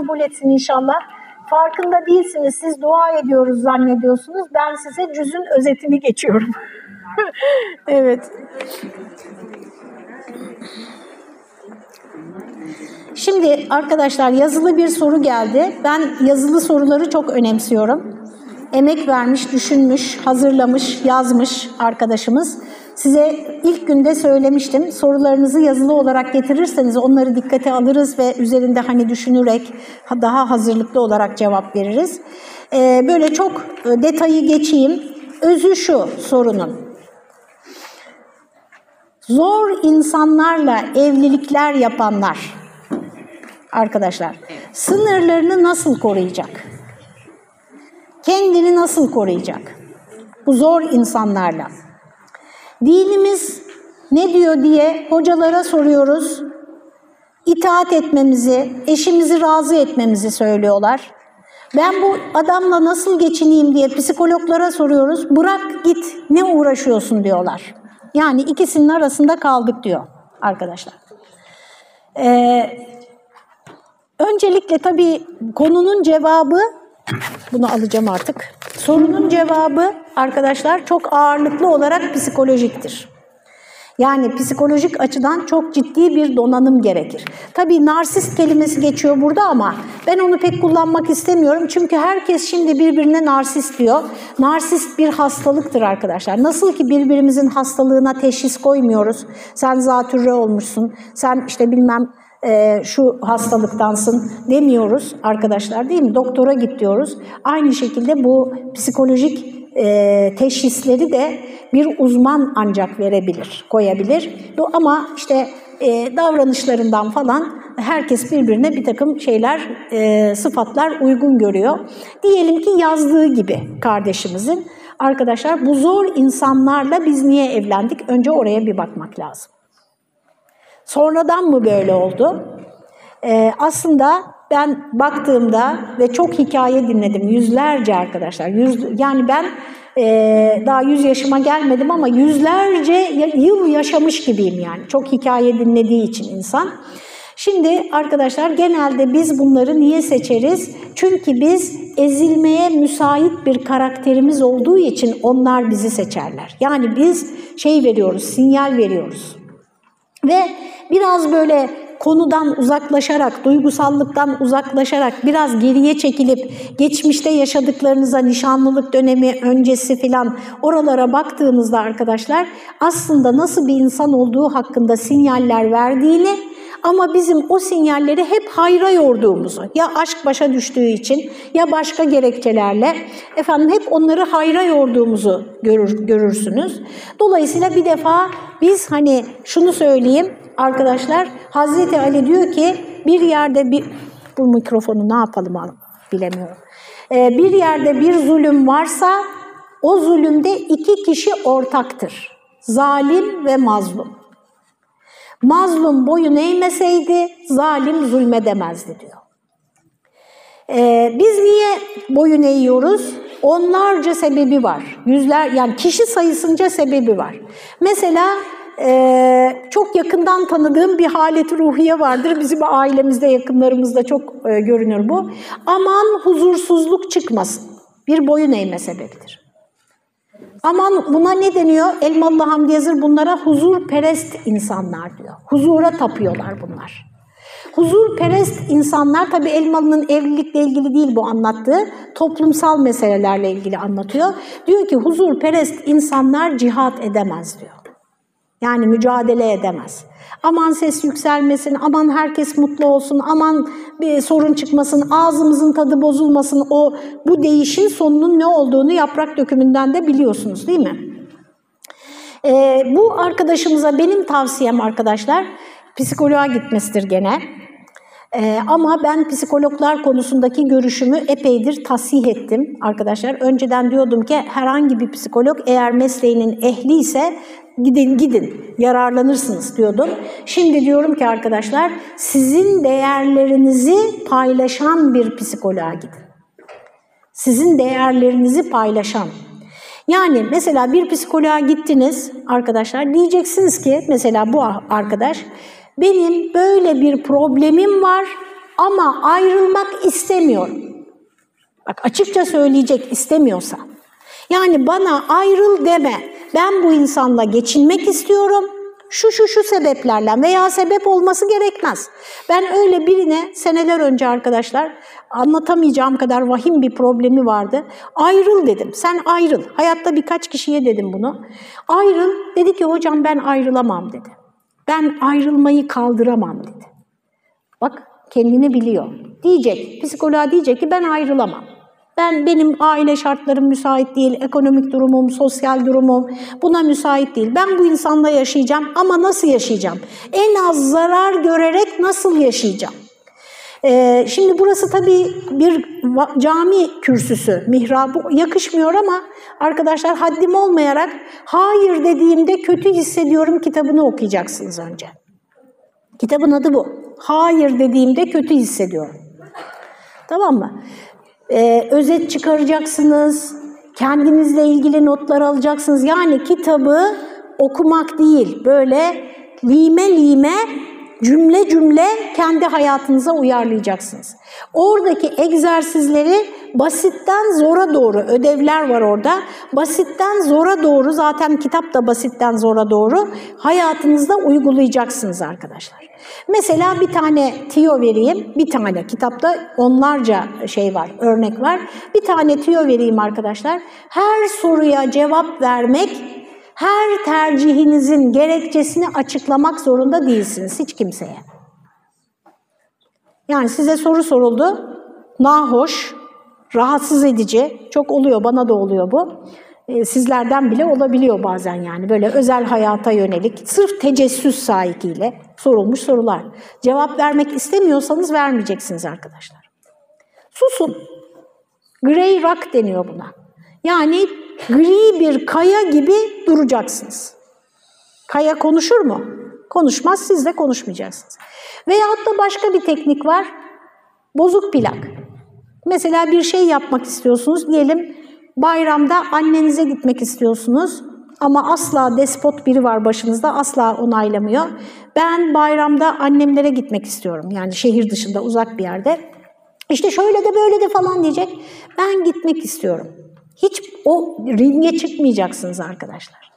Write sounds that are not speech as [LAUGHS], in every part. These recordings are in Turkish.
kabul etsin inşallah. Farkında değilsiniz, siz dua ediyoruz zannediyorsunuz. Ben size cüzün özetini geçiyorum. [LAUGHS] evet. Şimdi arkadaşlar yazılı bir soru geldi. Ben yazılı soruları çok önemsiyorum. Emek vermiş, düşünmüş, hazırlamış, yazmış arkadaşımız. Size ilk günde söylemiştim. Sorularınızı yazılı olarak getirirseniz onları dikkate alırız ve üzerinde hani düşünerek daha hazırlıklı olarak cevap veririz. Ee, böyle çok e, detayı geçeyim. Özü şu sorunun. Zor insanlarla evlilikler yapanlar arkadaşlar sınırlarını nasıl koruyacak? Kendini nasıl koruyacak? Bu zor insanlarla. Dinimiz ne diyor diye hocalara soruyoruz. İtaat etmemizi, eşimizi razı etmemizi söylüyorlar. Ben bu adamla nasıl geçineyim diye psikologlara soruyoruz. Bırak git ne uğraşıyorsun diyorlar. Yani ikisinin arasında kaldık diyor arkadaşlar. Ee, öncelikle tabii konunun cevabı, bunu alacağım artık. Sorunun cevabı arkadaşlar çok ağırlıklı olarak psikolojiktir. Yani psikolojik açıdan çok ciddi bir donanım gerekir. Tabii narsist kelimesi geçiyor burada ama ben onu pek kullanmak istemiyorum. Çünkü herkes şimdi birbirine narsist diyor. Narsist bir hastalıktır arkadaşlar. Nasıl ki birbirimizin hastalığına teşhis koymuyoruz. Sen zatürre olmuşsun, sen işte bilmem e, şu hastalıktansın demiyoruz arkadaşlar değil mi? Doktora git diyoruz. Aynı şekilde bu psikolojik e, teşhisleri de bir uzman ancak verebilir, koyabilir. Ama işte e, davranışlarından falan herkes birbirine bir takım şeyler, e, sıfatlar uygun görüyor. Diyelim ki yazdığı gibi kardeşimizin. Arkadaşlar bu zor insanlarla biz niye evlendik? Önce oraya bir bakmak lazım. Sonradan mı böyle oldu? Ee, aslında ben baktığımda ve çok hikaye dinledim yüzlerce arkadaşlar. Yüz, yani ben e, daha yüz yaşıma gelmedim ama yüzlerce yıl yaşamış gibiyim yani. Çok hikaye dinlediği için insan. Şimdi arkadaşlar genelde biz bunları niye seçeriz? Çünkü biz ezilmeye müsait bir karakterimiz olduğu için onlar bizi seçerler. Yani biz şey veriyoruz, sinyal veriyoruz. Ve biraz böyle konudan uzaklaşarak, duygusallıktan uzaklaşarak biraz geriye çekilip geçmişte yaşadıklarınıza nişanlılık dönemi öncesi filan oralara baktığınızda arkadaşlar aslında nasıl bir insan olduğu hakkında sinyaller verdiğini ama bizim o sinyalleri hep hayra yorduğumuzu, ya aşk başa düştüğü için ya başka gerekçelerle efendim hep onları hayra yorduğumuzu görür, görürsünüz. Dolayısıyla bir defa biz hani şunu söyleyeyim arkadaşlar, Hazreti Ali diyor ki bir yerde bir, bu mikrofonu ne yapalım bilemiyorum. Ee, bir yerde bir zulüm varsa o zulümde iki kişi ortaktır. Zalim ve mazlum. Mazlum boyun eğmeseydi zalim zulmedemezdi diyor. Ee, biz niye boyun eğiyoruz? Onlarca sebebi var. Yüzler yani kişi sayısınca sebebi var. Mesela e, çok yakından tanıdığım bir haleti ruhiye vardır. Bizim ailemizde, yakınlarımızda çok e, görünür bu. Aman huzursuzluk çıkmasın. Bir boyun eğme sebebidir. Aman buna ne deniyor? Elmalı Hamdi Yazır bunlara huzurperest insanlar diyor. Huzura tapıyorlar bunlar. Huzurperest insanlar tabii Elmalı'nın evlilikle ilgili değil bu anlattığı, toplumsal meselelerle ilgili anlatıyor. Diyor ki huzurperest insanlar cihat edemez diyor. Yani mücadele edemez. Aman ses yükselmesin, aman herkes mutlu olsun, aman bir sorun çıkmasın, ağzımızın tadı bozulmasın. O bu değişin sonunun ne olduğunu yaprak dökümünden de biliyorsunuz değil mi? Ee, bu arkadaşımıza benim tavsiyem arkadaşlar psikoloğa gitmesidir gene. Ee, ama ben psikologlar konusundaki görüşümü epeydir tasih ettim arkadaşlar. Önceden diyordum ki herhangi bir psikolog eğer mesleğinin ehli ise gidin gidin yararlanırsınız diyordum. Şimdi diyorum ki arkadaşlar sizin değerlerinizi paylaşan bir psikoloğa gidin. Sizin değerlerinizi paylaşan. Yani mesela bir psikoloğa gittiniz arkadaşlar diyeceksiniz ki mesela bu arkadaş benim böyle bir problemim var ama ayrılmak istemiyorum. Bak açıkça söyleyecek istemiyorsa. Yani bana ayrıl deme. Ben bu insanla geçinmek istiyorum. Şu şu şu sebeplerle veya sebep olması gerekmez. Ben öyle birine seneler önce arkadaşlar anlatamayacağım kadar vahim bir problemi vardı. Ayrıl dedim. Sen ayrıl. Hayatta birkaç kişiye dedim bunu. Ayrıl. Dedi ki hocam ben ayrılamam dedi. Ben ayrılmayı kaldıramam dedi. Bak kendini biliyor. Diyecek, psikoloğa diyecek ki ben ayrılamam. Ben benim aile şartlarım müsait değil, ekonomik durumum, sosyal durumum buna müsait değil. Ben bu insanla yaşayacağım ama nasıl yaşayacağım? En az zarar görerek nasıl yaşayacağım? Ee, şimdi burası tabii bir cami kürsüsü, mihrabı yakışmıyor ama arkadaşlar haddim olmayarak hayır dediğimde kötü hissediyorum kitabını okuyacaksınız önce. Kitabın adı bu. Hayır dediğimde kötü hissediyorum. Tamam mı? Ee, özet çıkaracaksınız, kendinizle ilgili notlar alacaksınız. Yani kitabı okumak değil, böyle lime lime cümle cümle kendi hayatınıza uyarlayacaksınız. Oradaki egzersizleri basitten zora doğru, ödevler var orada. Basitten zora doğru, zaten kitap da basitten zora doğru hayatınızda uygulayacaksınız arkadaşlar. Mesela bir tane tiyo vereyim, bir tane kitapta onlarca şey var, örnek var. Bir tane tiyo vereyim arkadaşlar. Her soruya cevap vermek her tercihinizin gerekçesini açıklamak zorunda değilsiniz hiç kimseye. Yani size soru soruldu, nahoş, rahatsız edici, çok oluyor, bana da oluyor bu. Ee, sizlerden bile olabiliyor bazen yani böyle özel hayata yönelik, sırf tecessüs sahikiyle sorulmuş sorular. Cevap vermek istemiyorsanız vermeyeceksiniz arkadaşlar. Susun. Grey rock deniyor buna. Yani gri bir kaya gibi duracaksınız. Kaya konuşur mu? Konuşmaz, siz de konuşmayacaksınız. Veyahut da başka bir teknik var. Bozuk plak. Mesela bir şey yapmak istiyorsunuz. Diyelim bayramda annenize gitmek istiyorsunuz. Ama asla despot biri var başınızda, asla onaylamıyor. Ben bayramda annemlere gitmek istiyorum. Yani şehir dışında, uzak bir yerde. İşte şöyle de böyle de falan diyecek. Ben gitmek istiyorum. Hiç o ringe çıkmayacaksınız arkadaşlar.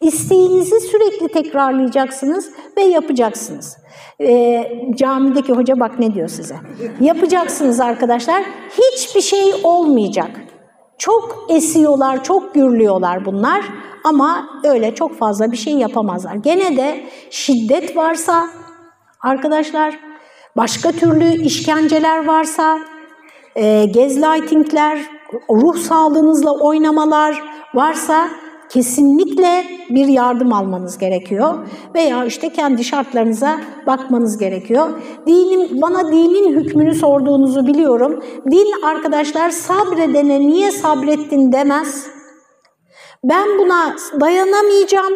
İsteğinizi sürekli tekrarlayacaksınız ve yapacaksınız. Ee, camideki hoca bak ne diyor size. Yapacaksınız arkadaşlar. Hiçbir şey olmayacak. Çok esiyorlar, çok gürlüyorlar bunlar ama öyle çok fazla bir şey yapamazlar. Gene de şiddet varsa arkadaşlar, başka türlü işkenceler varsa, e, gezlightingler, ruh sağlığınızla oynamalar varsa kesinlikle bir yardım almanız gerekiyor veya işte kendi şartlarınıza bakmanız gerekiyor. Dinim, bana dinin hükmünü sorduğunuzu biliyorum. Din arkadaşlar sabredene niye sabrettin demez. Ben buna dayanamayacağım,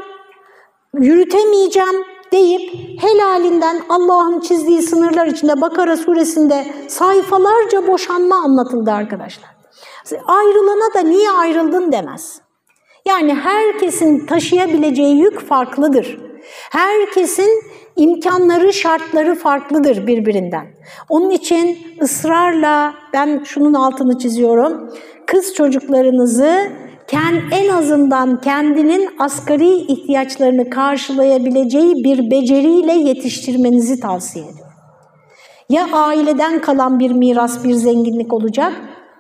yürütemeyeceğim deyip helalinden Allah'ın çizdiği sınırlar içinde Bakara suresinde sayfalarca boşanma anlatıldı arkadaşlar. Ayrılana da niye ayrıldın demez. Yani herkesin taşıyabileceği yük farklıdır. Herkesin imkanları, şartları farklıdır birbirinden. Onun için ısrarla ben şunun altını çiziyorum. Kız çocuklarınızı en azından kendinin asgari ihtiyaçlarını karşılayabileceği bir beceriyle yetiştirmenizi tavsiye ediyorum. Ya aileden kalan bir miras, bir zenginlik olacak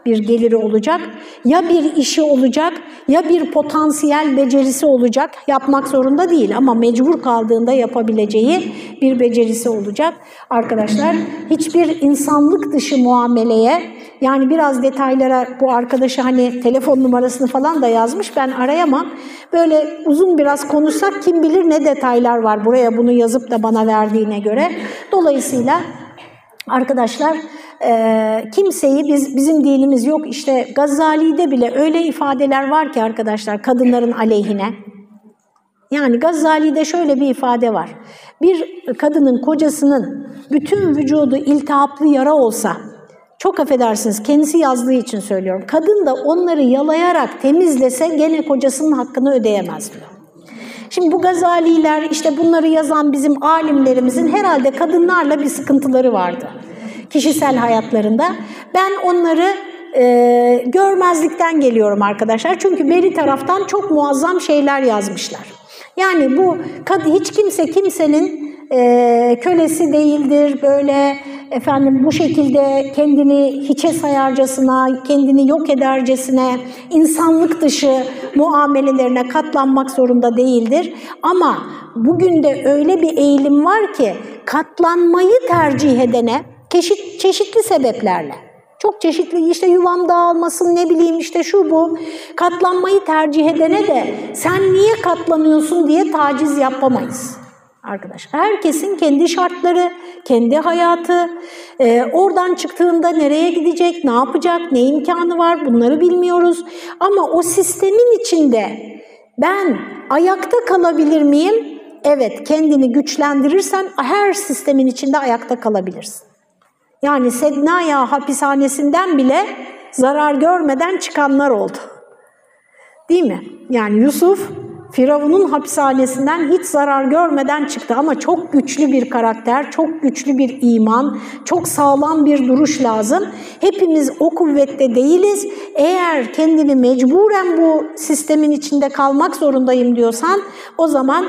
bir geliri olacak, ya bir işi olacak, ya bir potansiyel becerisi olacak. Yapmak zorunda değil ama mecbur kaldığında yapabileceği bir becerisi olacak. Arkadaşlar hiçbir insanlık dışı muameleye, yani biraz detaylara bu arkadaşı hani telefon numarasını falan da yazmış ben arayamam. Böyle uzun biraz konuşsak kim bilir ne detaylar var buraya bunu yazıp da bana verdiğine göre. Dolayısıyla arkadaşlar e, kimseyi biz bizim dinimiz yok işte Gazali'de bile öyle ifadeler var ki arkadaşlar kadınların aleyhine. Yani Gazali'de şöyle bir ifade var. Bir kadının kocasının bütün vücudu iltihaplı yara olsa, çok affedersiniz kendisi yazdığı için söylüyorum. Kadın da onları yalayarak temizlese gene kocasının hakkını ödeyemez diyor. Şimdi bu Gazaliler işte bunları yazan bizim alimlerimizin herhalde kadınlarla bir sıkıntıları vardı. kişisel hayatlarında. Ben onları e, görmezlikten geliyorum arkadaşlar. Çünkü beri taraftan çok muazzam şeyler yazmışlar. Yani bu hiç kimse kimsenin e, kölesi değildir, böyle efendim bu şekilde kendini hiçe sayarcasına, kendini yok edercesine, insanlık dışı muamelelerine katlanmak zorunda değildir. Ama bugün de öyle bir eğilim var ki katlanmayı tercih edene çeşit, çeşitli sebeplerle çok çeşitli işte yuvam dağılmasın ne bileyim işte şu bu katlanmayı tercih edene de sen niye katlanıyorsun diye taciz yapamayız arkadaşlar. Herkesin kendi şartları, kendi hayatı, e, oradan çıktığında nereye gidecek, ne yapacak, ne imkanı var bunları bilmiyoruz. Ama o sistemin içinde ben ayakta kalabilir miyim? Evet, kendini güçlendirirsen her sistemin içinde ayakta kalabilirsin. Yani Sednaya hapishanesinden bile zarar görmeden çıkanlar oldu. Değil mi? Yani Yusuf Firavun'un hapishanesinden hiç zarar görmeden çıktı ama çok güçlü bir karakter, çok güçlü bir iman, çok sağlam bir duruş lazım. Hepimiz o kuvvette değiliz. Eğer kendini mecburen bu sistemin içinde kalmak zorundayım diyorsan o zaman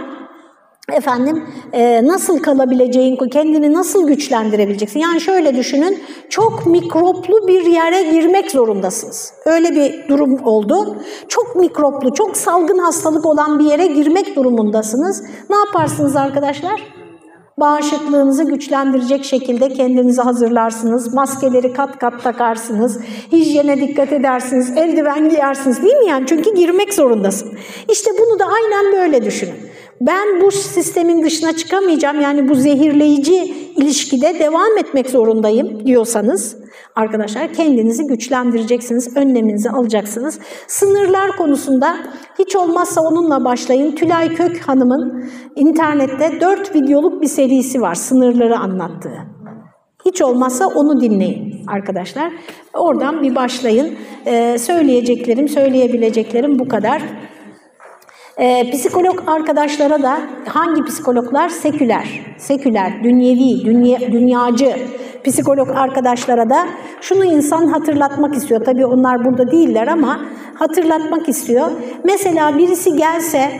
efendim e, nasıl kalabileceğin, kendini nasıl güçlendirebileceksin? Yani şöyle düşünün, çok mikroplu bir yere girmek zorundasınız. Öyle bir durum oldu. Çok mikroplu, çok salgın hastalık olan bir yere girmek durumundasınız. Ne yaparsınız arkadaşlar? Bağışıklığınızı güçlendirecek şekilde kendinizi hazırlarsınız. Maskeleri kat kat takarsınız. Hijyene dikkat edersiniz. Eldiven giyersiniz değil mi yani? Çünkü girmek zorundasın. İşte bunu da aynen böyle düşünün ben bu sistemin dışına çıkamayacağım yani bu zehirleyici ilişkide devam etmek zorundayım diyorsanız arkadaşlar kendinizi güçlendireceksiniz, önleminizi alacaksınız. Sınırlar konusunda hiç olmazsa onunla başlayın. Tülay Kök Hanım'ın internette dört videoluk bir serisi var sınırları anlattığı. Hiç olmazsa onu dinleyin arkadaşlar. Oradan bir başlayın. Ee, söyleyeceklerim, söyleyebileceklerim bu kadar. E, psikolog arkadaşlara da hangi psikologlar? Seküler, seküler, dünyevi, dünya, dünyacı psikolog arkadaşlara da şunu insan hatırlatmak istiyor. Tabii onlar burada değiller ama hatırlatmak istiyor. Mesela birisi gelse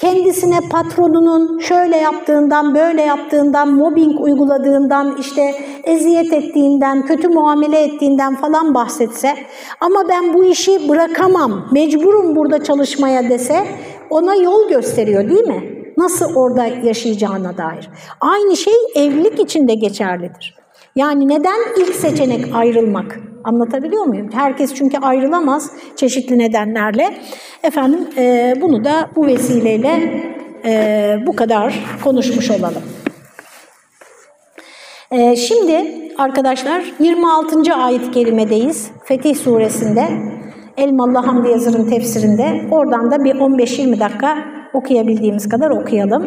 kendisine patronunun şöyle yaptığından, böyle yaptığından, mobbing uyguladığından, işte eziyet ettiğinden, kötü muamele ettiğinden falan bahsetse ama ben bu işi bırakamam, mecburum burada çalışmaya dese ona yol gösteriyor değil mi? Nasıl orada yaşayacağına dair. Aynı şey evlilik için de geçerlidir. Yani neden ilk seçenek ayrılmak? Anlatabiliyor muyum? Herkes çünkü ayrılamaz çeşitli nedenlerle. Efendim e, bunu da bu vesileyle e, bu kadar konuşmuş olalım. E, şimdi arkadaşlar 26. ayet kelimedeyiz. Fetih suresinde. Elmalı Hamdi Yazır'ın tefsirinde. Oradan da bir 15-20 dakika okuyabildiğimiz kadar okuyalım.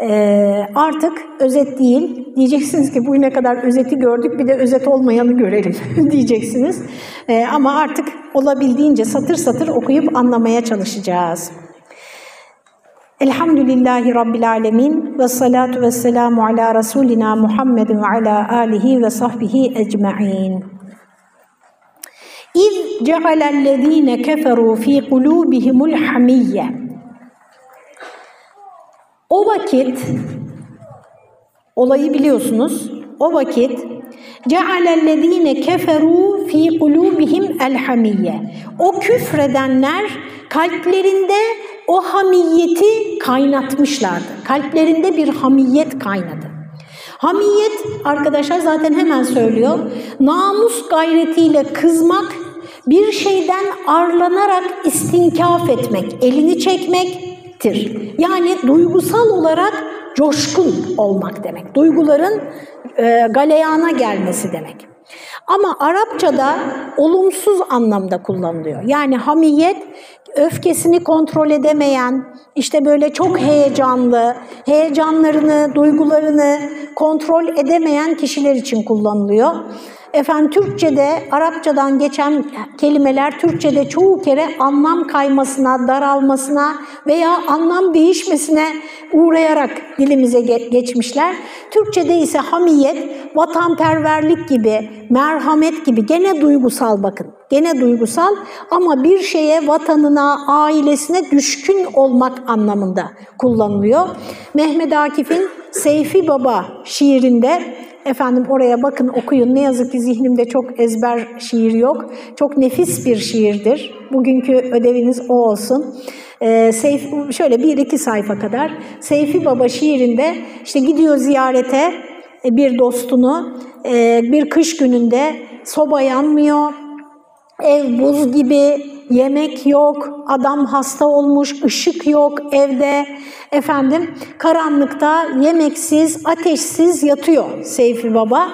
Ee, artık özet değil, diyeceksiniz ki bu ne kadar özeti gördük bir de özet olmayanı görelim [LAUGHS] diyeceksiniz. Ee, ama artık olabildiğince satır satır okuyup anlamaya çalışacağız. Elhamdülillahi Rabbil Alemin ve salatu ve selamu ala Resulina Muhammedin ve ala alihi ve sahbihi ecma'in. İz cealellezine keferu fi kulubihimul hamiyye. O vakit olayı biliyorsunuz. O vakit cealellezine keferu fi kulubihim el hamiyye. O küfredenler kalplerinde o hamiyeti kaynatmışlardı. Kalplerinde bir hamiyet kaynadı. Hamiyet arkadaşlar zaten hemen söylüyor. Namus gayretiyle kızmak, bir şeyden arlanarak istinkaf etmek, elini çekmektir. Yani duygusal olarak coşkun olmak demek. Duyguların e, galeyana gelmesi demek. Ama Arapçada olumsuz anlamda kullanılıyor. Yani hamiyet öfkesini kontrol edemeyen, işte böyle çok heyecanlı, heyecanlarını, duygularını kontrol edemeyen kişiler için kullanılıyor. Efendim Türkçe'de, Arapçadan geçen kelimeler Türkçe'de çoğu kere anlam kaymasına, daralmasına veya anlam değişmesine uğrayarak dilimize geçmişler. Türkçe'de ise hamiyet, vatanperverlik gibi, merhamet gibi gene duygusal bakın. Gene duygusal ama bir şeye, vatanına, ailesine düşkün olmak anlamında kullanılıyor. Mehmet Akif'in Seyfi Baba şiirinde Efendim oraya bakın okuyun. Ne yazık ki zihnimde çok ezber şiir yok. Çok nefis bir şiirdir. Bugünkü ödeviniz o olsun. Ee, Seyf, şöyle bir iki sayfa kadar. Seyfi Baba şiirinde işte gidiyor ziyarete e, bir dostunu. E, bir kış gününde soba yanmıyor. Ev buz gibi, yemek yok, adam hasta olmuş, ışık yok evde. Efendim karanlıkta yemeksiz, ateşsiz yatıyor Seyfi Baba.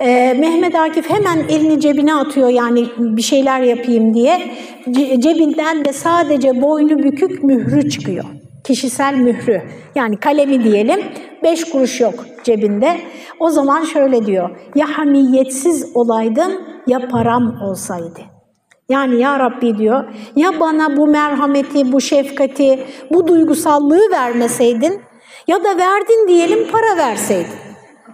Ee, Mehmet Akif hemen elini cebine atıyor yani bir şeyler yapayım diye. Ce cebinden de sadece boynu bükük mührü çıkıyor. Kişisel mührü yani kalemi diyelim beş kuruş yok cebinde. O zaman şöyle diyor ya hamiyetsiz olaydım ya param olsaydı. Yani ya Rabbi diyor, ya bana bu merhameti, bu şefkati, bu duygusallığı vermeseydin ya da verdin diyelim para verseydin.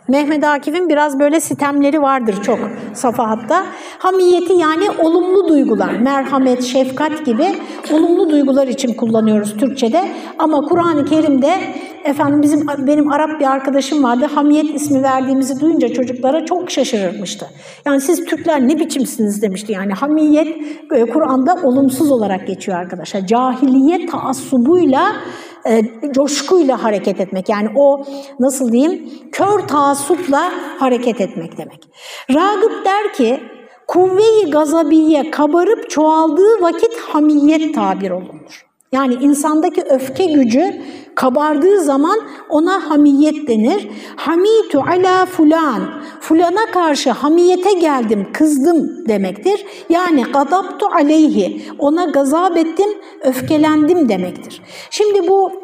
Mehmet Akif'in biraz böyle sitemleri vardır çok safahatta. Hamiyeti yani olumlu duygular, merhamet, şefkat gibi olumlu duygular için kullanıyoruz Türkçe'de. Ama Kur'an-ı Kerim'de efendim bizim benim Arap bir arkadaşım vardı. Hamiyet ismi verdiğimizi duyunca çocuklara çok şaşırmıştı. Yani siz Türkler ne biçimsiniz demişti. Yani hamiyet e, Kur'an'da olumsuz olarak geçiyor arkadaşlar. Cahiliye taassubuyla e, coşkuyla hareket etmek. Yani o nasıl diyeyim kör taassupla hareket etmek demek. Ragıp der ki kuvve-i gazabiye kabarıp çoğaldığı vakit hamiyet tabir olunur. Yani insandaki öfke gücü kabardığı zaman ona hamiyet denir. Hamitu ala fulan, fulana karşı hamiyete geldim, kızdım demektir. Yani gadabtu aleyhi, ona gazap ettim, öfkelendim demektir. Şimdi bu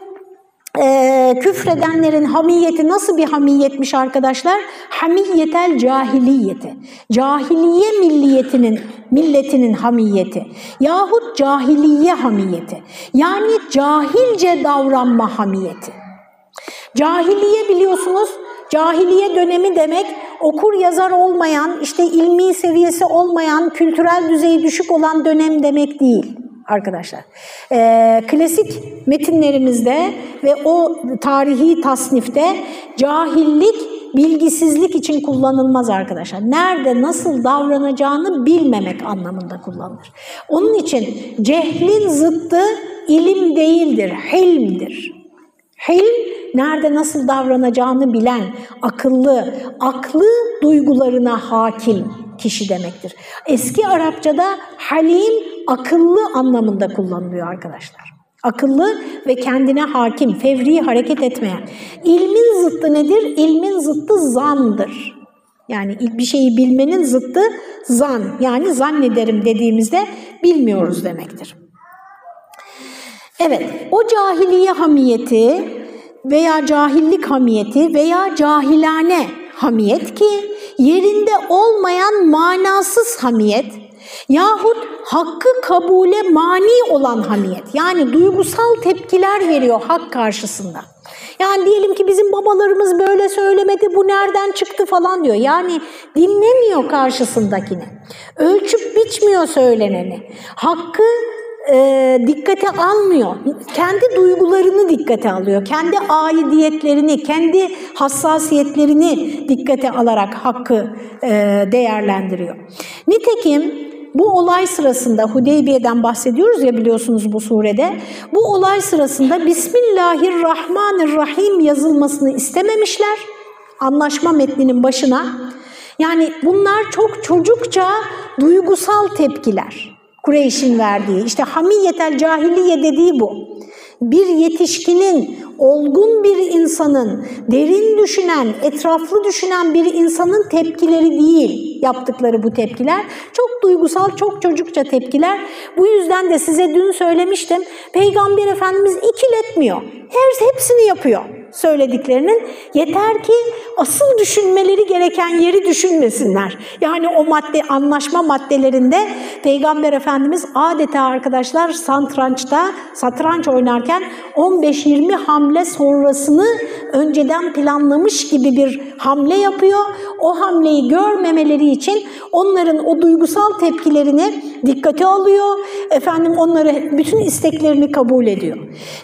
e, küfredenlerin hamiyeti nasıl bir hamiyetmiş arkadaşlar? Hamiyetel cahiliyeti. Cahiliye milliyetinin, milletinin hamiyeti. Yahut cahiliye hamiyeti. Yani cahilce davranma hamiyeti. Cahiliye biliyorsunuz, cahiliye dönemi demek okur yazar olmayan, işte ilmi seviyesi olmayan, kültürel düzeyi düşük olan dönem demek değil arkadaşlar. E, klasik metinlerimizde ve o tarihi tasnifte cahillik bilgisizlik için kullanılmaz arkadaşlar. Nerede nasıl davranacağını bilmemek anlamında kullanılır. Onun için cehlin zıttı ilim değildir, hilmdir. Hilm nerede nasıl davranacağını bilen, akıllı, aklı duygularına hakim kişi demektir. Eski Arapçada halim akıllı anlamında kullanılıyor arkadaşlar. Akıllı ve kendine hakim, fevri hareket etmeyen. İlmin zıttı nedir? İlmin zıttı zandır. Yani bir şeyi bilmenin zıttı zan. Yani zannederim dediğimizde bilmiyoruz demektir. Evet, o cahiliye hamiyeti veya cahillik hamiyeti veya cahilane hamiyet ki yerinde olmayan manasız hamiyet yahut hakkı kabule mani olan hamiyet yani duygusal tepkiler veriyor hak karşısında. Yani diyelim ki bizim babalarımız böyle söylemedi bu nereden çıktı falan diyor. Yani dinlemiyor karşısındakini. Ölçüp biçmiyor söyleneni. Hakkı e, dikkate almıyor. Kendi duygularını dikkate alıyor. Kendi aidiyetlerini, kendi hassasiyetlerini dikkate alarak hakkı e, değerlendiriyor. Nitekim bu olay sırasında Hudeybiye'den bahsediyoruz ya biliyorsunuz bu surede. Bu olay sırasında Bismillahirrahmanirrahim yazılmasını istememişler. Anlaşma metninin başına. Yani bunlar çok çocukça duygusal tepkiler. Kureyş'in verdiği, işte hamiyetel cahiliye dediği bu. Bir yetişkinin, olgun bir insanın, derin düşünen, etraflı düşünen bir insanın tepkileri değil yaptıkları bu tepkiler. Çok duygusal, çok çocukça tepkiler. Bu yüzden de size dün söylemiştim, Peygamber Efendimiz ikiletmiyor. Her hepsini yapıyor. Söylediklerinin. Yeter ki asıl düşünmeleri gereken yeri düşünmesinler. Yani o madde anlaşma maddelerinde Peygamber Efendimiz adeta arkadaşlar santrançta satranç oynarken 15-20 hamle sonrasını önceden planlamış gibi bir hamle yapıyor. O hamleyi görmemeleri için onların o duygusal tepkilerini dikkate alıyor. Efendim onları bütün isteklerini kabul ediyor.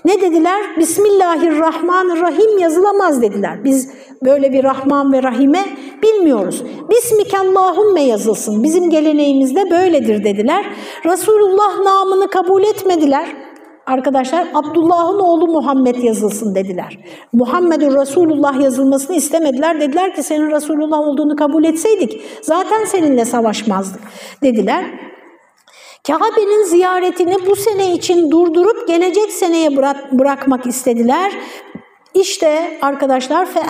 Ne dediler? Bismillahirrahmanirrahim yazılamaz dediler. Biz böyle bir Rahman ve Rahim'e bilmiyoruz. Bismikallahümme yazılsın. Bizim geleneğimizde böyledir dediler. Resulullah namını kabul etmediler. Arkadaşlar Abdullah'ın oğlu Muhammed yazılsın dediler. Muhammedur Resulullah yazılmasını istemediler. Dediler ki senin Resulullah olduğunu kabul etseydik zaten seninle savaşmazdık dediler. Kabe'nin ziyaretini bu sene için durdurup gelecek seneye bırak, bırakmak istediler. İşte arkadaşlar fe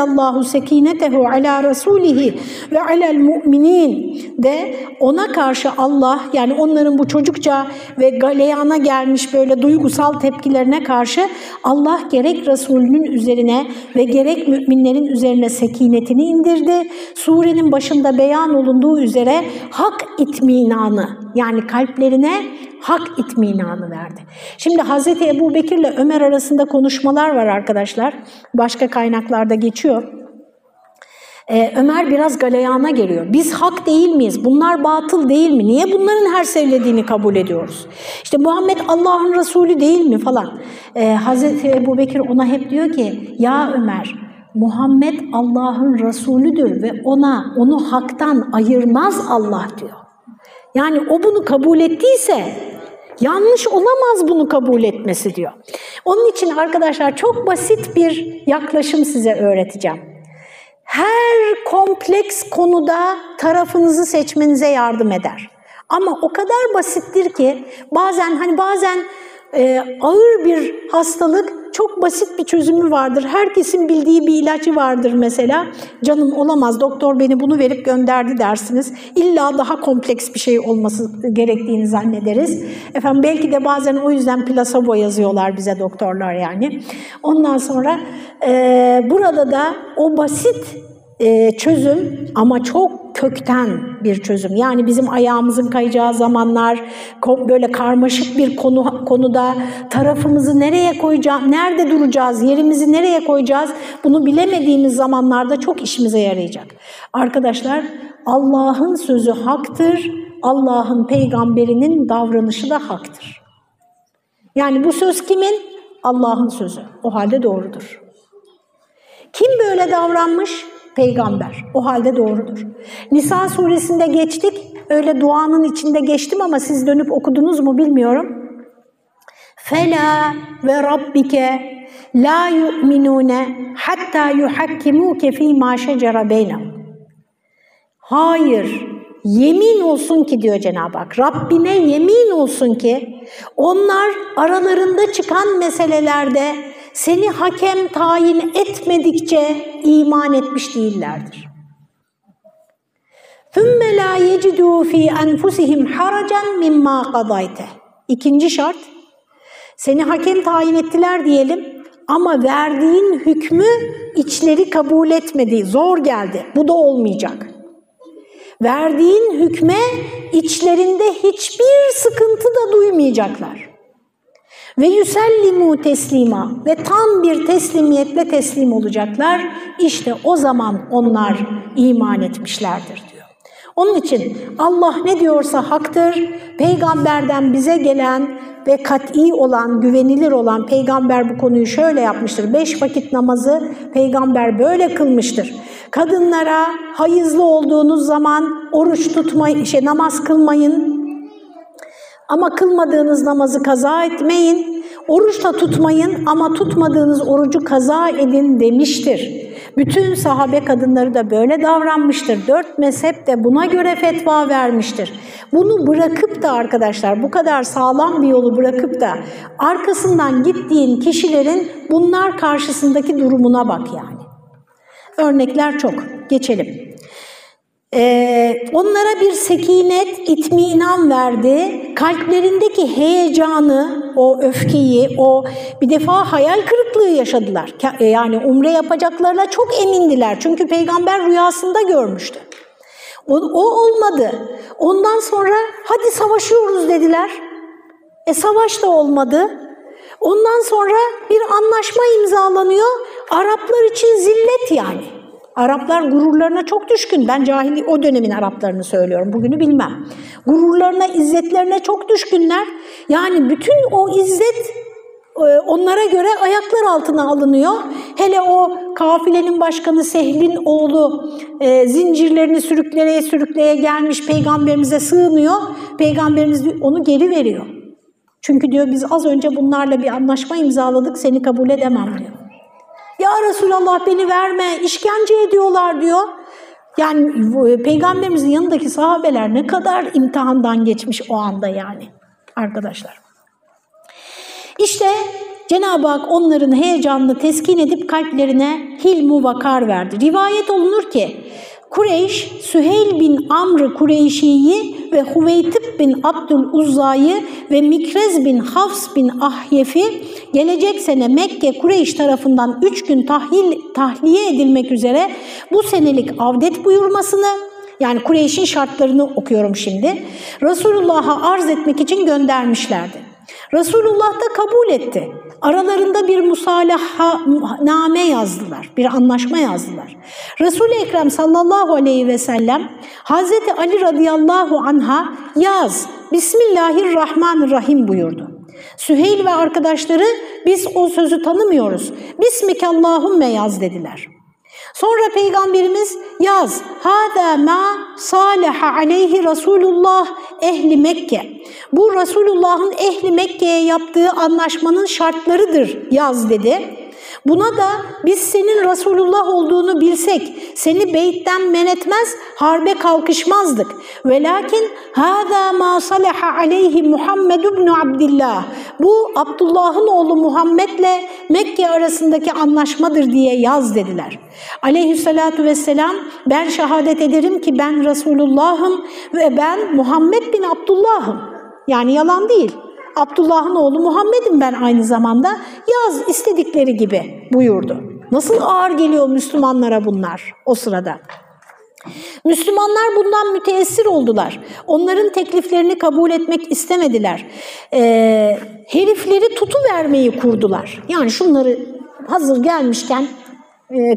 Allahu sekinetehu ala rasulihi ve alel mu'minin de ona karşı Allah yani onların bu çocukça ve galeyana gelmiş böyle duygusal tepkilerine karşı Allah gerek Resulünün üzerine ve gerek müminlerin üzerine sekinetini indirdi. Surenin başında beyan olunduğu üzere hak itminanı yani kalplerine hak itminanı verdi. Şimdi Hazreti Ebu Bekir ile Ömer arasında konuşmalar var arkadaşlar. Başka kaynaklarda geçiyor. Ee, Ömer biraz galeyana geliyor. Biz hak değil miyiz? Bunlar batıl değil mi? Niye bunların her söylediğini kabul ediyoruz? İşte Muhammed Allah'ın Resulü değil mi falan. Ee, Hazreti Ebu Bekir ona hep diyor ki ya Ömer Muhammed Allah'ın Resulüdür ve ona onu haktan ayırmaz Allah diyor. Yani o bunu kabul ettiyse Yanlış olamaz bunu kabul etmesi diyor. Onun için arkadaşlar çok basit bir yaklaşım size öğreteceğim. Her kompleks konuda tarafınızı seçmenize yardım eder. Ama o kadar basittir ki bazen hani bazen e, ağır bir hastalık çok basit bir çözümü vardır. Herkesin bildiği bir ilacı vardır mesela. Canım olamaz doktor beni bunu verip gönderdi dersiniz. İlla daha kompleks bir şey olması gerektiğini zannederiz. Efendim belki de bazen o yüzden plasebo yazıyorlar bize doktorlar yani. Ondan sonra e, burada da o basit e, çözüm ama çok kökten bir çözüm. Yani bizim ayağımızın kayacağı zamanlar, böyle karmaşık bir konu konuda tarafımızı nereye koyacağız, nerede duracağız, yerimizi nereye koyacağız bunu bilemediğimiz zamanlarda çok işimize yarayacak. Arkadaşlar Allah'ın sözü haktır, Allah'ın peygamberinin davranışı da haktır. Yani bu söz kimin? Allah'ın sözü. O halde doğrudur. Kim böyle davranmış? Peygamber. O halde doğrudur. Nisa suresinde geçtik. Öyle duanın içinde geçtim ama siz dönüp okudunuz mu bilmiyorum. Fela ve rabbike la yu'minune hatta yuhakkimuke fi ma şecere beynehum. Hayır, yemin olsun ki diyor Cenab-ı Hak. Rabbine yemin olsun ki onlar aralarında çıkan meselelerde seni hakem tayin etmedikçe iman etmiş değillerdir. ثُمَّ لَا يَجِدُوا ف۪ي أَنْفُسِهِمْ حَرَجًا مِمَّا قَضَيْتَ İkinci şart, seni hakem tayin ettiler diyelim ama verdiğin hükmü içleri kabul etmedi, zor geldi. Bu da olmayacak. Verdiğin hükme içlerinde hiçbir sıkıntı da duymayacaklar. Ve yüsellimu teslima ve tam bir teslimiyetle teslim olacaklar. İşte o zaman onlar iman etmişlerdir diyor. Onun için Allah ne diyorsa haktır. Peygamberden bize gelen ve kat'i olan, güvenilir olan peygamber bu konuyu şöyle yapmıştır. Beş vakit namazı peygamber böyle kılmıştır. Kadınlara hayızlı olduğunuz zaman oruç tutmayın, şey, namaz kılmayın, ama kılmadığınız namazı kaza etmeyin, oruç da tutmayın ama tutmadığınız orucu kaza edin demiştir. Bütün sahabe kadınları da böyle davranmıştır. Dört mezhep de buna göre fetva vermiştir. Bunu bırakıp da arkadaşlar bu kadar sağlam bir yolu bırakıp da arkasından gittiğin kişilerin bunlar karşısındaki durumuna bak yani. Örnekler çok. Geçelim. Ee, onlara bir sekinet, itminan verdi kalplerindeki heyecanı, o öfkeyi, o bir defa hayal kırıklığı yaşadılar. E, yani umre yapacaklarına çok emindiler. Çünkü peygamber rüyasında görmüştü. O, o olmadı. Ondan sonra hadi savaşıyoruz dediler. E savaş da olmadı. Ondan sonra bir anlaşma imzalanıyor. Araplar için zillet yani. Araplar gururlarına çok düşkün. Ben cahili o dönemin Araplarını söylüyorum. Bugünü bilmem. Gururlarına, izzetlerine çok düşkünler. Yani bütün o izzet e, onlara göre ayaklar altına alınıyor. Hele o kafilenin başkanı Sehl'in oğlu e, zincirlerini sürükleye sürükleye gelmiş peygamberimize sığınıyor. Peygamberimiz onu geri veriyor. Çünkü diyor biz az önce bunlarla bir anlaşma imzaladık seni kabul edemem diyor. Ya Resulallah beni verme, işkence ediyorlar diyor. Yani e, peygamberimizin yanındaki sahabeler ne kadar imtihandan geçmiş o anda yani arkadaşlar. İşte Cenab-ı Hak onların heyecanını teskin edip kalplerine hilmu vakar verdi. Rivayet olunur ki Kureyş, Süheyl bin Amr Kureyşi'yi ve Huveytib bin Abdül Uzza'yı ve Mikrez bin Hafs bin Ahyef'i gelecek sene Mekke Kureyş tarafından üç gün tahlil, tahliye edilmek üzere bu senelik avdet buyurmasını, yani Kureyş'in şartlarını okuyorum şimdi, Resulullah'a arz etmek için göndermişlerdi. Resulullah da kabul etti. Aralarında bir musalaha name yazdılar, bir anlaşma yazdılar. Resul-i Ekrem sallallahu aleyhi ve sellem Hazreti Ali radıyallahu anha yaz, Bismillahirrahmanirrahim buyurdu. Süheyl ve arkadaşları biz o sözü tanımıyoruz. Bismikallahümme yaz dediler. Sonra Peygamberimiz yaz. Hâdâ mâ sâleha aleyhi Resulullah ehli Mekke. Bu Resulullah'ın ehli Mekke'ye yaptığı anlaşmanın şartlarıdır yaz dedi. Buna da biz senin Resulullah olduğunu bilsek seni beytten men etmez, harbe kalkışmazdık. Velakin hâzâ mâ salaha aleyhi Muhammed ibn Abdillah. Bu Abdullah'ın oğlu Muhammed'le Mekke arasındaki anlaşmadır diye yaz dediler. Aleyhissalatu vesselam ben şehadet ederim ki ben Resulullah'ım ve ben Muhammed bin Abdullah'ım. Yani yalan değil. Abdullah'ın oğlu Muhammed'im ben aynı zamanda yaz istedikleri gibi buyurdu. Nasıl ağır geliyor Müslümanlara bunlar o sırada. Müslümanlar bundan müteessir oldular. Onların tekliflerini kabul etmek istemediler. Ee, herifleri tutu vermeyi kurdular. Yani şunları hazır gelmişken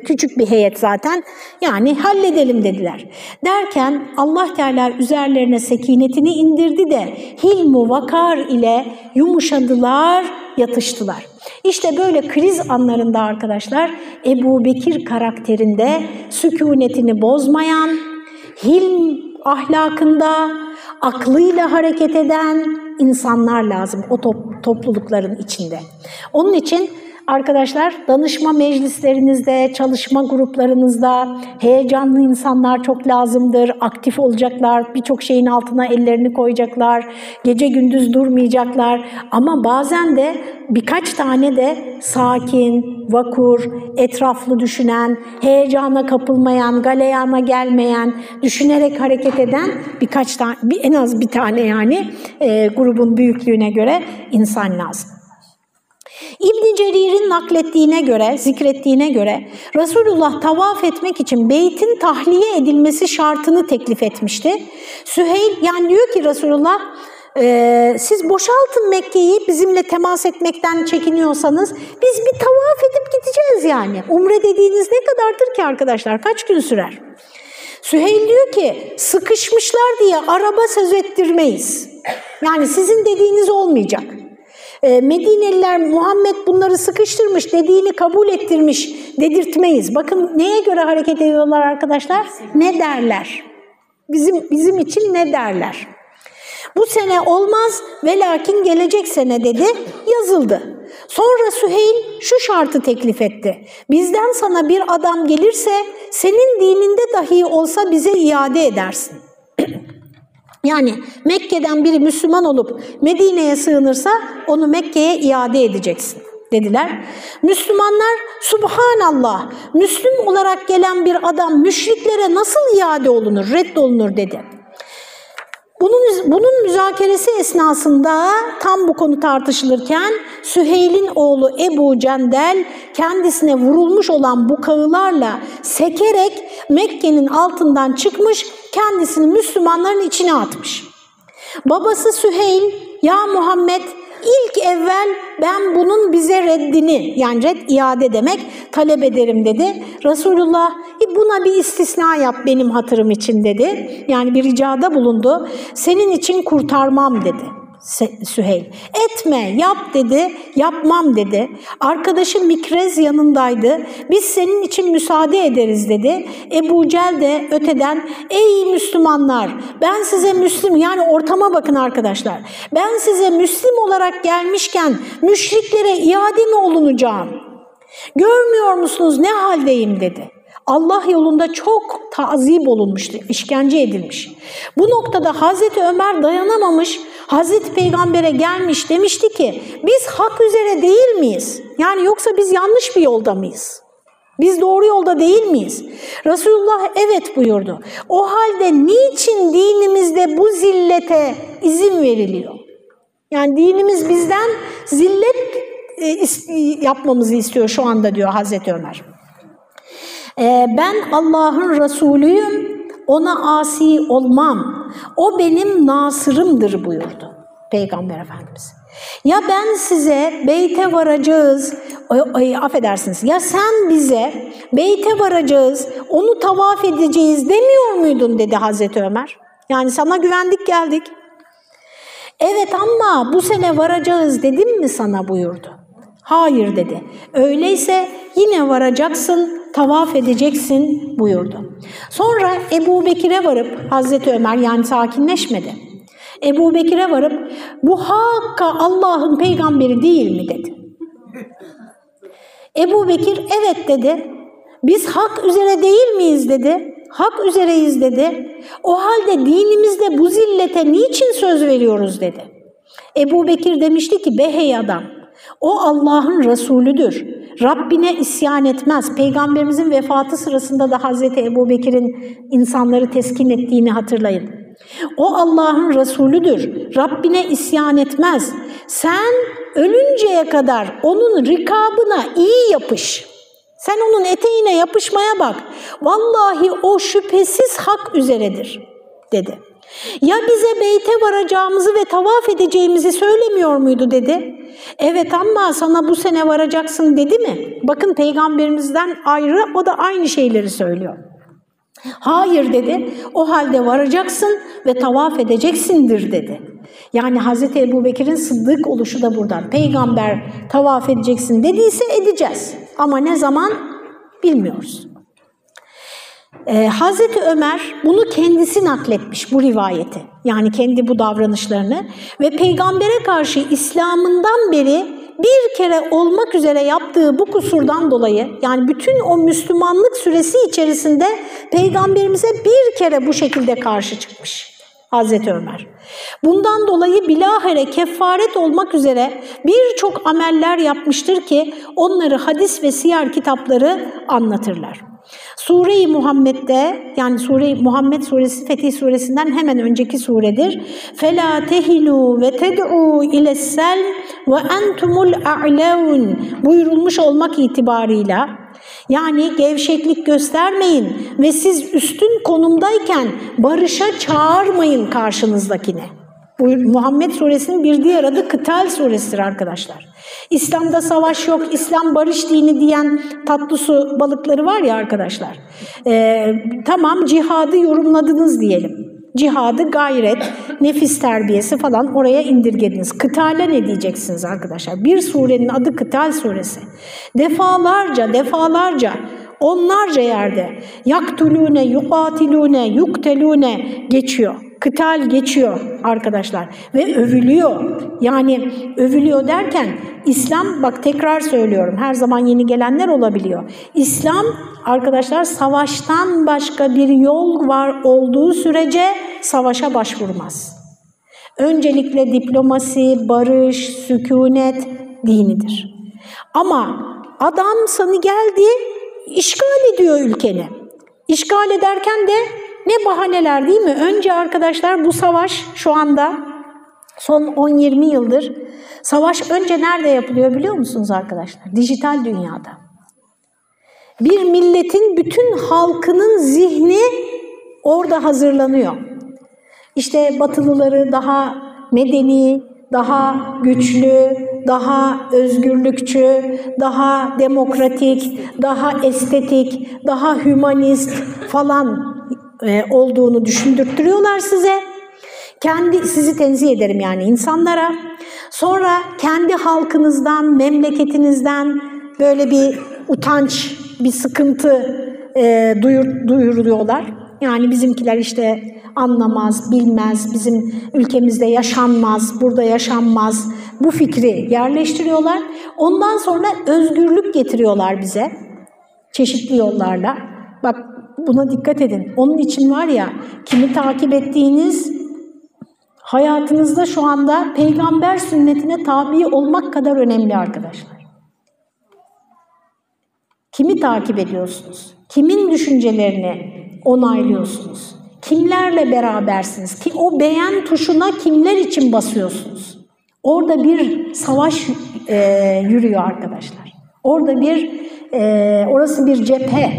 küçük bir heyet zaten. Yani halledelim dediler. Derken Allah Teala üzerlerine sekinetini indirdi de hilmu vakar ile yumuşadılar, yatıştılar. İşte böyle kriz anlarında arkadaşlar Ebu Bekir karakterinde sükunetini bozmayan, hilm ahlakında, aklıyla hareket eden insanlar lazım o top, toplulukların içinde. Onun için Arkadaşlar danışma meclislerinizde, çalışma gruplarınızda heyecanlı insanlar çok lazımdır. Aktif olacaklar, birçok şeyin altına ellerini koyacaklar, gece gündüz durmayacaklar. Ama bazen de birkaç tane de sakin, vakur, etraflı düşünen, heyecana kapılmayan, galeyana gelmeyen, düşünerek hareket eden birkaç tane, en az bir tane yani e, grubun büyüklüğüne göre insan lazım. İbn Cerir'in naklettiğine göre, zikrettiğine göre Resulullah tavaf etmek için beytin tahliye edilmesi şartını teklif etmişti. Süheyl yani diyor ki Resulullah e, siz boşaltın Mekke'yi bizimle temas etmekten çekiniyorsanız biz bir tavaf edip gideceğiz yani. Umre dediğiniz ne kadardır ki arkadaşlar? Kaç gün sürer? Süheyl diyor ki sıkışmışlar diye araba söz ettirmeyiz. Yani sizin dediğiniz olmayacak. Ee, Medineliler Muhammed bunları sıkıştırmış, dediğini kabul ettirmiş dedirtmeyiz. Bakın neye göre hareket ediyorlar arkadaşlar? Ne derler? Bizim bizim için ne derler? Bu sene olmaz ve lakin gelecek sene dedi, yazıldı. Sonra Süheyl şu şartı teklif etti. Bizden sana bir adam gelirse senin dininde dahi olsa bize iade edersin. [CLEARS THROAT] Yani Mekke'den biri Müslüman olup Medine'ye sığınırsa onu Mekke'ye iade edeceksin dediler. Müslümanlar subhanallah Müslüm olarak gelen bir adam müşriklere nasıl iade olunur, reddolunur dedi. Bunun bunun müzakeresi esnasında tam bu konu tartışılırken Süheyl'in oğlu Ebu Cendel kendisine vurulmuş olan bu kağılarla sekerek Mekke'nin altından çıkmış kendisini Müslümanların içine atmış. Babası Süheyl ya Muhammed ilk evvel ben bunun bize reddini yani red iade demek talep ederim dedi. Resulullah e, buna bir istisna yap benim hatırım için dedi. Yani bir ricada bulundu. Senin için kurtarmam dedi. Süheyl. Etme, yap dedi, yapmam dedi. Arkadaşı Mikrez yanındaydı. Biz senin için müsaade ederiz dedi. Ebu Cel de öteden ey Müslümanlar ben size Müslüm yani ortama bakın arkadaşlar. Ben size Müslim olarak gelmişken müşriklere iade mi olunacağım? Görmüyor musunuz ne haldeyim dedi. Allah yolunda çok tazip olunmuştu, işkence edilmiş. Bu noktada Hazreti Ömer dayanamamış, Hazreti Peygamber'e gelmiş demişti ki biz hak üzere değil miyiz? Yani yoksa biz yanlış bir yolda mıyız? Biz doğru yolda değil miyiz? Resulullah evet buyurdu. O halde niçin dinimizde bu zillete izin veriliyor? Yani dinimiz bizden zillet e, yapmamızı istiyor şu anda diyor Hazreti Ömer. E, ben Allah'ın Resulüyüm, ona asi olmam. O benim nasırımdır buyurdu Peygamber Efendimiz. Ya ben size beyte varacağız, ay, ay, affedersiniz, ya sen bize beyte varacağız, onu tavaf edeceğiz demiyor muydun dedi Hazreti Ömer. Yani sana güvendik geldik. Evet ama bu sene varacağız dedim mi sana buyurdu. Hayır dedi. Öyleyse yine varacaksın, tavaf edeceksin buyurdu. Sonra Ebu Bekir'e varıp Hazreti Ömer yani sakinleşmedi. Ebu Bekir'e varıp bu hakka Allah'ın peygamberi değil mi dedi. Ebu Bekir evet dedi. Biz hak üzere değil miyiz dedi. Hak üzereyiz dedi. O halde dinimizde bu zillete niçin söz veriyoruz dedi. Ebu Bekir demişti ki behey adam o Allah'ın Resulüdür. Rabbine isyan etmez. Peygamberimizin vefatı sırasında da Hazreti Ebu Bekir'in insanları teskin ettiğini hatırlayın. O Allah'ın Resulüdür. Rabbine isyan etmez. Sen ölünceye kadar onun rikabına iyi yapış. Sen onun eteğine yapışmaya bak. Vallahi o şüphesiz hak üzeredir dedi. Ya bize beyte varacağımızı ve tavaf edeceğimizi söylemiyor muydu dedi. Evet ama sana bu sene varacaksın dedi mi? Bakın peygamberimizden ayrı o da aynı şeyleri söylüyor. Hayır dedi. O halde varacaksın ve tavaf edeceksindir dedi. Yani Hz. Ebu Bekir'in sıddık oluşu da buradan. Peygamber tavaf edeceksin dediyse edeceğiz. Ama ne zaman bilmiyoruz. Ee, Hazreti Ömer bunu kendisi nakletmiş bu rivayeti. Yani kendi bu davranışlarını ve peygambere karşı İslam'ından beri bir kere olmak üzere yaptığı bu kusurdan dolayı yani bütün o Müslümanlık süresi içerisinde peygamberimize bir kere bu şekilde karşı çıkmış. Hazreti Ömer. Bundan dolayı bilahare kefaret olmak üzere birçok ameller yapmıştır ki onları hadis ve siyer kitapları anlatırlar. Sure-i Muhammed'de yani Sure Muhammed suresi Fetih suresinden hemen önceki suredir. Fela tehinu ve ted'u ilessel ve entumul a'laun buyurulmuş olmak itibarıyla yani gevşeklik göstermeyin ve siz üstün konumdayken barışa çağırmayın karşınızdakine. Bu Muhammed suresinin bir diğer adı Kıtal suresidir arkadaşlar. İslam'da savaş yok, İslam barış dini diyen tatlı su balıkları var ya arkadaşlar. Ee, tamam cihadı yorumladınız diyelim. Cihadı gayret, nefis terbiyesi falan oraya indirgediniz. Kıtale ne diyeceksiniz arkadaşlar? Bir surenin adı Kıtal suresi. Defalarca, defalarca onlarca yerde yaktulune, yukatilune, yuktelune geçiyor. Kıtal geçiyor arkadaşlar ve övülüyor. Yani övülüyor derken İslam bak tekrar söylüyorum her zaman yeni gelenler olabiliyor. İslam arkadaşlar savaştan başka bir yol var olduğu sürece savaşa başvurmaz. Öncelikle diplomasi, barış, sükunet dinidir. Ama adam sana geldi işgal ediyor ülkeni. İşgal ederken de ne bahaneler değil mi? Önce arkadaşlar bu savaş şu anda son 10-20 yıldır savaş önce nerede yapılıyor biliyor musunuz arkadaşlar? Dijital dünyada. Bir milletin bütün halkının zihni orada hazırlanıyor. İşte batılıları daha medeni, daha güçlü, daha özgürlükçü, daha demokratik, daha estetik, daha hümanist falan e, olduğunu düşündürtüyorlar size. Kendi sizi tenzih ederim yani insanlara. Sonra kendi halkınızdan, memleketinizden böyle bir utanç, bir sıkıntı e, duyur, duyuruyorlar. Yani bizimkiler işte anlamaz, bilmez, bizim ülkemizde yaşanmaz, burada yaşanmaz bu fikri yerleştiriyorlar. Ondan sonra özgürlük getiriyorlar bize çeşitli yollarla. Bak buna dikkat edin. Onun için var ya kimi takip ettiğiniz hayatınızda şu anda peygamber sünnetine tabi olmak kadar önemli arkadaşlar. Kimi takip ediyorsunuz? Kimin düşüncelerini onaylıyorsunuz? Kimlerle berabersiniz? Ki o beğen tuşuna kimler için basıyorsunuz? Orada bir savaş e, yürüyor arkadaşlar. Orada bir, e, orası bir cephe.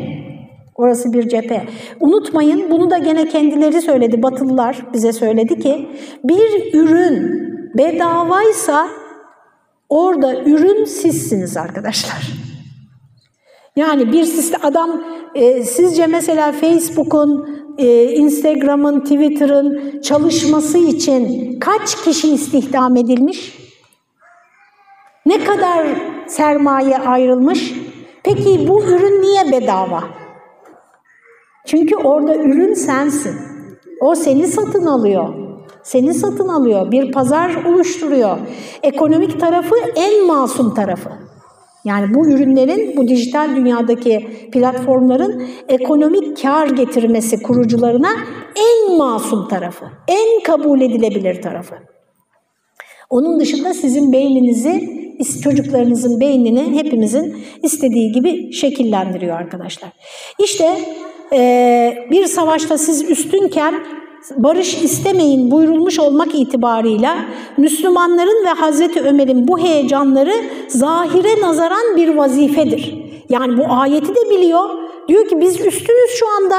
Orası bir cephe. Unutmayın, bunu da gene kendileri söyledi, Batılılar bize söyledi ki, bir ürün bedavaysa orada ürün sizsiniz arkadaşlar. Yani bir adam e, sizce mesela Facebook'un, e, Instagram'ın, Twitter'ın çalışması için kaç kişi istihdam edilmiş? Ne kadar sermaye ayrılmış? Peki bu ürün niye bedava? Çünkü orada ürün sensin. O seni satın alıyor. Seni satın alıyor. Bir pazar oluşturuyor. Ekonomik tarafı en masum tarafı. Yani bu ürünlerin, bu dijital dünyadaki platformların ekonomik kar getirmesi kurucularına en masum tarafı, en kabul edilebilir tarafı. Onun dışında sizin beyninizi, çocuklarınızın beynini hepimizin istediği gibi şekillendiriyor arkadaşlar. İşte bir savaşta siz üstünken barış istemeyin buyurulmuş olmak itibarıyla Müslümanların ve Hazreti Ömer'in bu heyecanları zahire nazaran bir vazifedir. Yani bu ayeti de biliyor. Diyor ki biz üstünüz şu anda.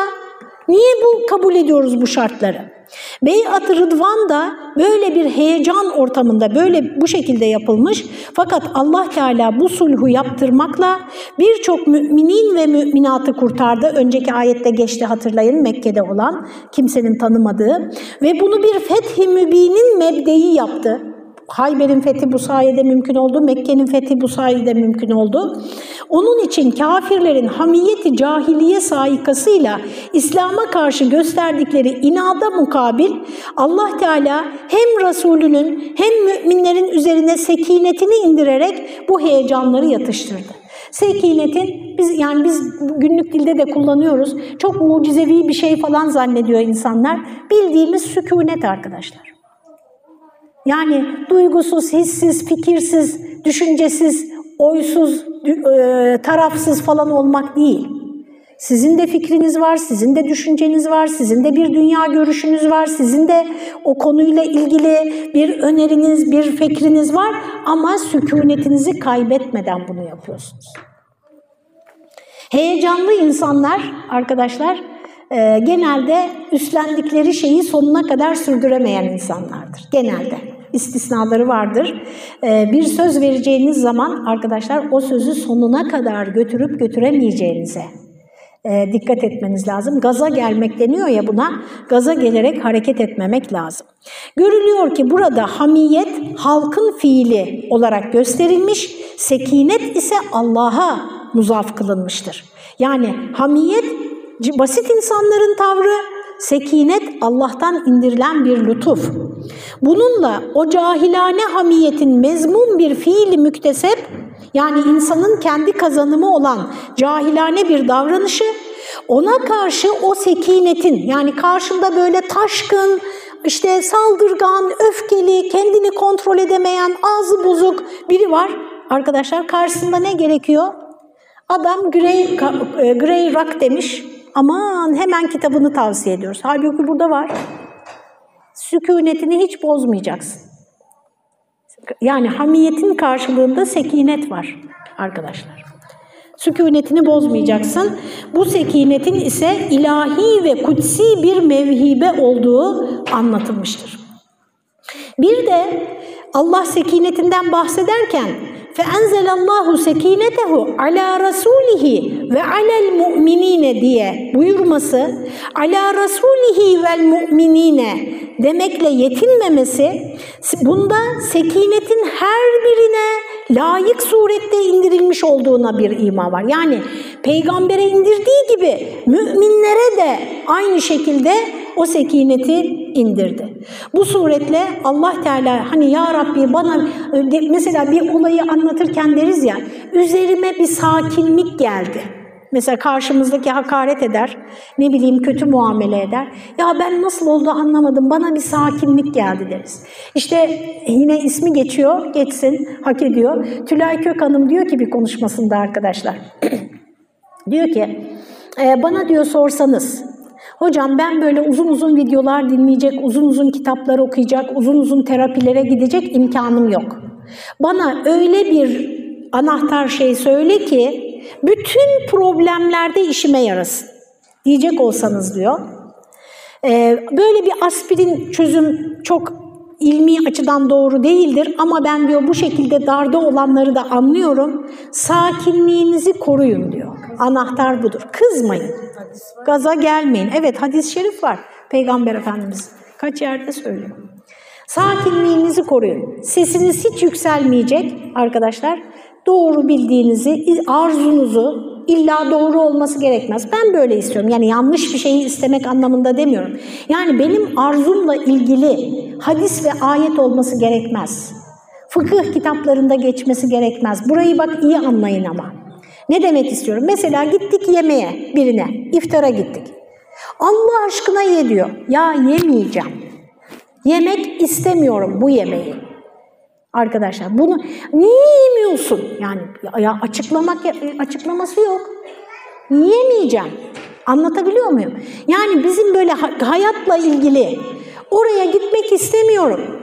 Niye bu kabul ediyoruz bu şartları? Beyat-ı Rıdvan da böyle bir heyecan ortamında böyle bu şekilde yapılmış. Fakat Allah Teala bu sulhu yaptırmakla birçok müminin ve müminatı kurtardı. Önceki ayette geçti hatırlayın Mekke'de olan kimsenin tanımadığı ve bunu bir fethi mübinin mebdeyi yaptı. Hayber'in fethi bu sayede mümkün oldu, Mekke'nin fethi bu sayede mümkün oldu. Onun için kafirlerin hamiyeti cahiliye saikasıyla İslam'a karşı gösterdikleri inada mukabil Allah Teala hem Resulünün hem müminlerin üzerine sekinetini indirerek bu heyecanları yatıştırdı. Sekinetin biz yani biz günlük dilde de kullanıyoruz. Çok mucizevi bir şey falan zannediyor insanlar. Bildiğimiz sükunet arkadaşlar. Yani duygusuz, hissiz, fikirsiz, düşüncesiz, oysuz, e, tarafsız falan olmak değil. Sizin de fikriniz var, sizin de düşünceniz var, sizin de bir dünya görüşünüz var, sizin de o konuyla ilgili bir öneriniz, bir fikriniz var ama sükunetinizi kaybetmeden bunu yapıyorsunuz. Heyecanlı insanlar arkadaşlar e, genelde üstlendikleri şeyi sonuna kadar sürdüremeyen insanlardır. Genelde istisnaları vardır. E, bir söz vereceğiniz zaman arkadaşlar o sözü sonuna kadar götürüp götüremeyeceğinize e, dikkat etmeniz lazım. Gaza gelmek deniyor ya buna, gaza gelerek hareket etmemek lazım. Görülüyor ki burada hamiyet halkın fiili olarak gösterilmiş, sekinet ise Allah'a muzaf kılınmıştır. Yani hamiyet basit insanların tavrı, sekinet Allah'tan indirilen bir lütuf. Bununla o cahilane hamiyetin mezmum bir fiili müktesep, yani insanın kendi kazanımı olan cahilane bir davranışı, ona karşı o sekinetin, yani karşında böyle taşkın, işte saldırgan, öfkeli, kendini kontrol edemeyen, ağzı bozuk biri var. Arkadaşlar karşısında ne gerekiyor? Adam grey, e, grey rock demiş, aman hemen kitabını tavsiye ediyoruz. Halbuki burada var. Sükunetini hiç bozmayacaksın. Yani hamiyetin karşılığında sekinet var arkadaşlar. Sükunetini bozmayacaksın. Bu sekinetin ise ilahi ve kutsi bir mevhibe olduğu anlatılmıştır. Bir de Allah sekinetinden bahsederken فَاَنْزَلَ اللّٰهُ سَك۪ينَتَهُ عَلَى رَسُولِهِ ve alel mu'minine diye buyurması ala rasulihi vel mu'minine demekle yetinmemesi bunda sekinetin her birine layık surette indirilmiş olduğuna bir ima var. Yani peygambere indirdiği gibi müminlere de aynı şekilde o sekineti indirdi. Bu suretle Allah Teala hani ya Rabbi bana mesela bir olayı anlatırken deriz ya üzerime bir sakinlik geldi. Mesela karşımızdaki hakaret eder, ne bileyim kötü muamele eder. Ya ben nasıl oldu anlamadım, bana bir sakinlik geldi deriz. İşte yine ismi geçiyor, geçsin, hak ediyor. Tülay Kök Hanım diyor ki bir konuşmasında arkadaşlar, [CLEARS THROAT] diyor ki, e, bana diyor sorsanız, hocam ben böyle uzun uzun videolar dinleyecek, uzun uzun kitaplar okuyacak, uzun uzun terapilere gidecek imkanım yok. Bana öyle bir anahtar şey söyle ki, bütün problemlerde işime yarasın diyecek olsanız diyor. Ee, böyle bir aspirin çözüm çok ilmi açıdan doğru değildir ama ben diyor bu şekilde darda olanları da anlıyorum. Sakinliğinizi koruyun diyor. Anahtar budur. Kızmayın. Gaza gelmeyin. Evet hadis-i şerif var. Peygamber Efendimiz kaç yerde söylüyor. Sakinliğinizi koruyun. Sesiniz hiç yükselmeyecek arkadaşlar doğru bildiğinizi, arzunuzu, illa doğru olması gerekmez. Ben böyle istiyorum. Yani yanlış bir şeyi istemek anlamında demiyorum. Yani benim arzumla ilgili hadis ve ayet olması gerekmez. Fıkıh kitaplarında geçmesi gerekmez. Burayı bak iyi anlayın ama. Ne demek istiyorum? Mesela gittik yemeğe birine, iftara gittik. Allah aşkına ye diyor. Ya yemeyeceğim. Yemek istemiyorum bu yemeği. Arkadaşlar bunu niye yemiyorsun? Yani ya açıklamak açıklaması yok. Yiyemeyeceğim. Anlatabiliyor muyum? Yani bizim böyle hayatla ilgili oraya gitmek istemiyorum.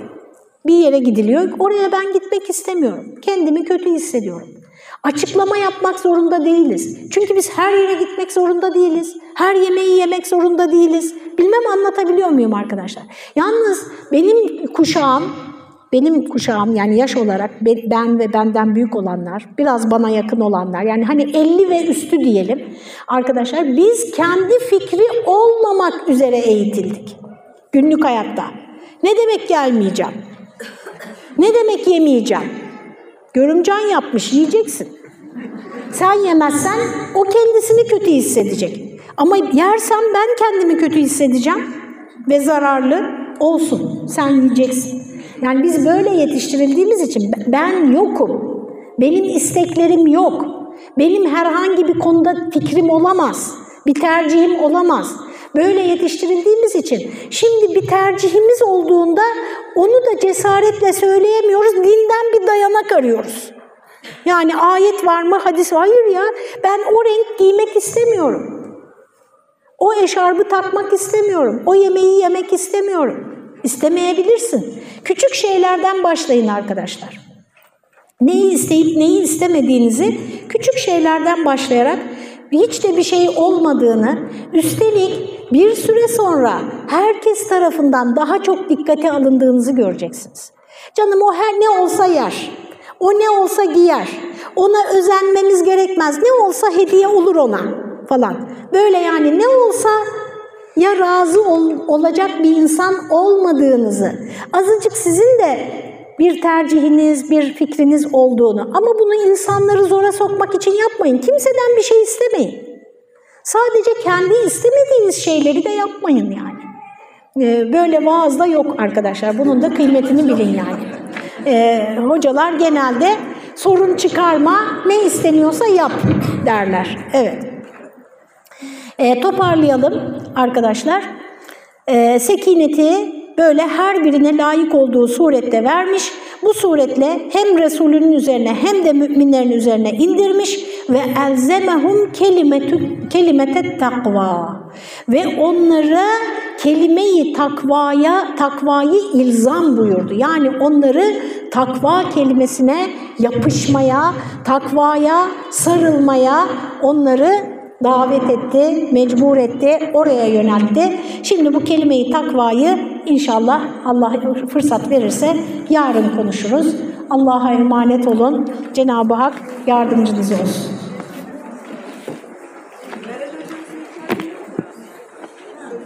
Bir yere gidiliyor. Oraya ben gitmek istemiyorum. Kendimi kötü hissediyorum. Açıklama yapmak zorunda değiliz. Çünkü biz her yere gitmek zorunda değiliz. Her yemeği yemek zorunda değiliz. Bilmem anlatabiliyor muyum arkadaşlar? Yalnız benim kuşağım benim kuşağım yani yaş olarak ben ve benden büyük olanlar, biraz bana yakın olanlar yani hani 50 ve üstü diyelim arkadaşlar biz kendi fikri olmamak üzere eğitildik günlük hayatta. Ne demek gelmeyeceğim? Ne demek yemeyeceğim? Görümcan yapmış yiyeceksin. Sen yemezsen o kendisini kötü hissedecek. Ama yersem ben kendimi kötü hissedeceğim ve zararlı olsun. Sen yiyeceksin. Yani biz böyle yetiştirildiğimiz için ben yokum. Benim isteklerim yok. Benim herhangi bir konuda fikrim olamaz. Bir tercihim olamaz. Böyle yetiştirildiğimiz için şimdi bir tercihimiz olduğunda onu da cesaretle söyleyemiyoruz. Dinden bir dayanak arıyoruz. Yani ayet var mı, hadis var. Hayır ya ben o renk giymek istemiyorum. O eşarbı takmak istemiyorum. O yemeği yemek istemiyorum. İstemeyebilirsin. Küçük şeylerden başlayın arkadaşlar. Neyi isteyip neyi istemediğinizi küçük şeylerden başlayarak hiç de bir şey olmadığını, üstelik bir süre sonra herkes tarafından daha çok dikkate alındığınızı göreceksiniz. Canım o her ne olsa yer, o ne olsa giyer, ona özenmemiz gerekmez, ne olsa hediye olur ona falan. Böyle yani ne olsa ya razı ol, olacak bir insan olmadığınızı, azıcık sizin de bir tercihiniz, bir fikriniz olduğunu ama bunu insanları zora sokmak için yapmayın. Kimseden bir şey istemeyin. Sadece kendi istemediğiniz şeyleri de yapmayın yani. Ee, böyle vaazda yok arkadaşlar. Bunun da kıymetini bilin yani. Ee, hocalar genelde sorun çıkarma, ne isteniyorsa yap derler. Evet. E, toparlayalım arkadaşlar. E, sekineti böyle her birine layık olduğu surette vermiş. Bu suretle hem Resulünün üzerine hem de müminlerin üzerine indirmiş ve elzemehum kelimetü kelimete takva ve onlara kelimeyi takvaya takvayı ilzam buyurdu. Yani onları takva kelimesine yapışmaya, takvaya sarılmaya onları davet etti, mecbur etti, oraya yöneltti. Şimdi bu kelimeyi takvayı inşallah Allah fırsat verirse yarın konuşuruz. Allah'a emanet olun. Cenab-ı Hak yardımcınız olsun.